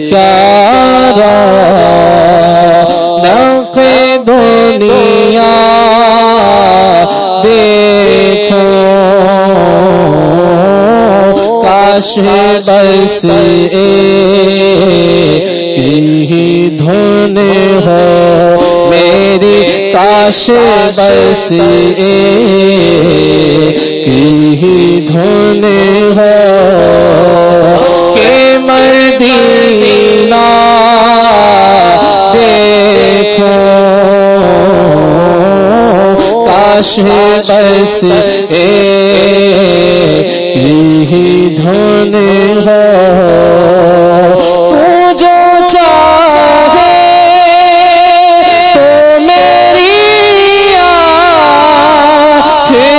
پیارا نق دنیا دیکھو کاش بس ہی دھن ہو میری کاش بس اے کاش بس ہی دھن ہو تو جو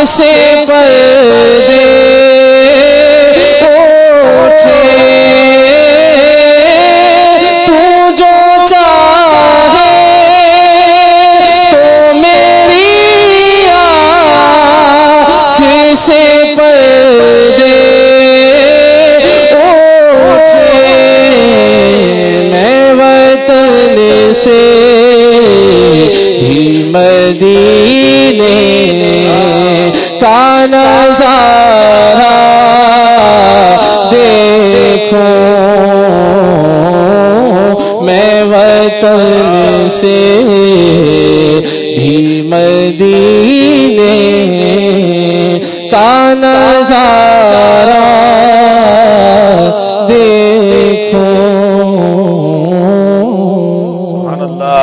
سے پر سے پردے اٹھے میں وطن سے بھی مدینے کا نظارہ دیکھو میں وطن سے بھی مدینے کا